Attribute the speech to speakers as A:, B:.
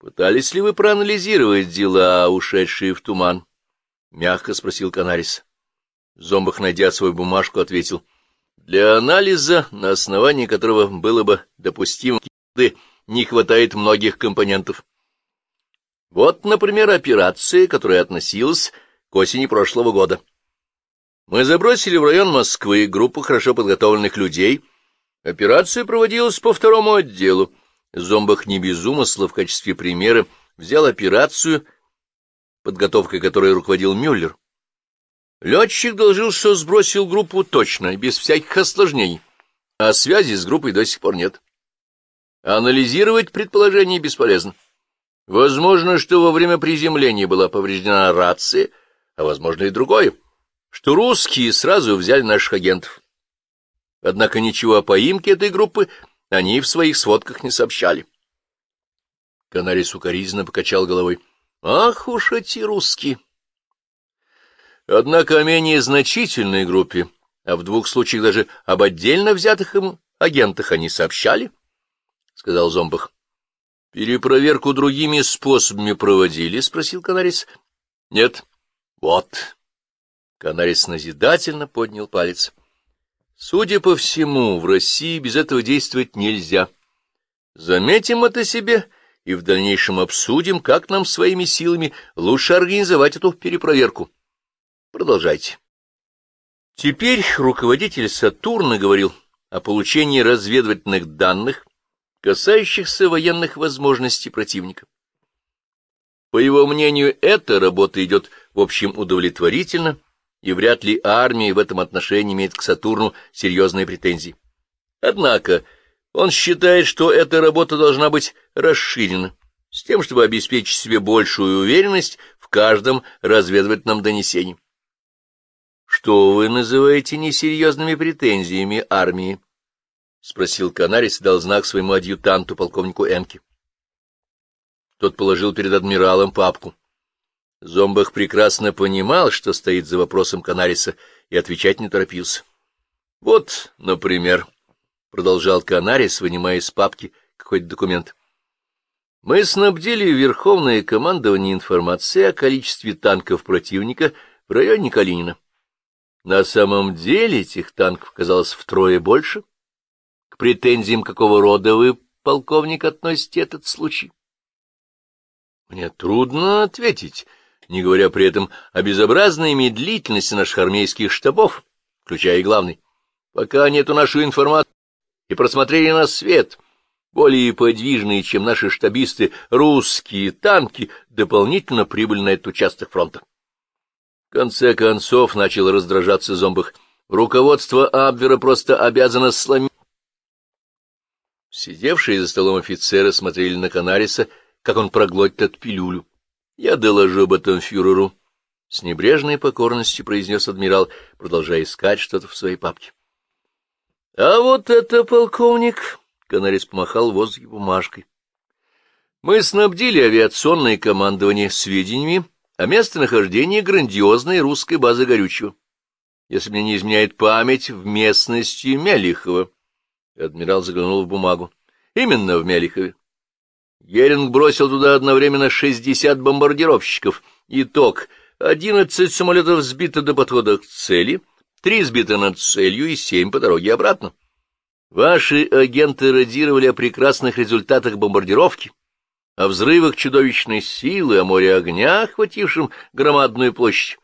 A: Пытались ли вы проанализировать дела, ушедшие в туман? — мягко спросил Канарис. Зомбах, найдя свою бумажку, ответил. — Для анализа, на основании которого было бы допустимо, не хватает многих компонентов. Вот, например, операция, которая относилась к осени прошлого года. Мы забросили в район Москвы группу хорошо подготовленных людей. Операция проводилась по второму отделу. Зомбах не без умысла в качестве примера взял операцию, подготовкой которой руководил Мюллер. Летчик доложил, что сбросил группу точно, без всяких осложнений, а связи с группой до сих пор нет. Анализировать предположение бесполезно. Возможно, что во время приземления была повреждена рация, а возможно и другое, что русские сразу взяли наших агентов. Однако ничего о поимке этой группы они в своих сводках не сообщали. Канарий сукоризненно покачал головой. Ах уж эти русские! Однако о менее значительной группе, а в двух случаях даже об отдельно взятых им агентах они сообщали, — сказал Зомбах. — Перепроверку другими способами проводили? — спросил Канарис. — Нет. — Вот. Канарис назидательно поднял палец. Судя по всему, в России без этого действовать нельзя. Заметим это себе и в дальнейшем обсудим, как нам своими силами лучше организовать эту перепроверку. Продолжайте. Теперь руководитель Сатурна говорил о получении разведывательных данных, касающихся военных возможностей противника. По его мнению, эта работа идет, в общем, удовлетворительно, и вряд ли армия в этом отношении имеет к Сатурну серьезные претензии. Однако он считает, что эта работа должна быть расширена, с тем, чтобы обеспечить себе большую уверенность в каждом разведывательном донесении. Что вы называете несерьезными претензиями армии? — спросил Канарис и дал знак своему адъютанту, полковнику Энке. Тот положил перед адмиралом папку. Зомбах прекрасно понимал, что стоит за вопросом Канариса, и отвечать не торопился. — Вот, например, — продолжал Канарис, вынимая из папки какой-то документ. — Мы снабдили Верховное командование информацией о количестве танков противника в районе Калинина. На самом деле этих танков казалось втрое больше. К претензиям какого рода вы, полковник, относите этот случай? — Мне трудно ответить не говоря при этом о безобразной медлительности наших армейских штабов, включая и главный. Пока нету нашу информацию и просмотрели на свет, более подвижные, чем наши штабисты, русские танки дополнительно прибыли на этот участок фронта. В конце концов начал раздражаться зомбах. Руководство Абвера просто обязано сломить. Сидевшие за столом офицеры смотрели на Канариса, как он проглотит эту пилюлю. Я доложу об этом фюреру. С небрежной покорностью произнес адмирал, продолжая искать что-то в своей папке. — А вот это, полковник! — Канарис помахал в воздухе бумажкой. — Мы снабдили авиационное командование сведениями о местонахождении грандиозной русской базы горючего. Если мне не изменяет память, в местности Мелихова. Адмирал заглянул в бумагу. — Именно в Мелихове. Геринг бросил туда одновременно 60 бомбардировщиков. Итог — 11 самолетов сбито до подхода к цели, 3 сбито над целью и 7 по дороге обратно. Ваши агенты радировали о прекрасных результатах бомбардировки, о взрывах чудовищной силы, о море огня, охватившем громадную площадь.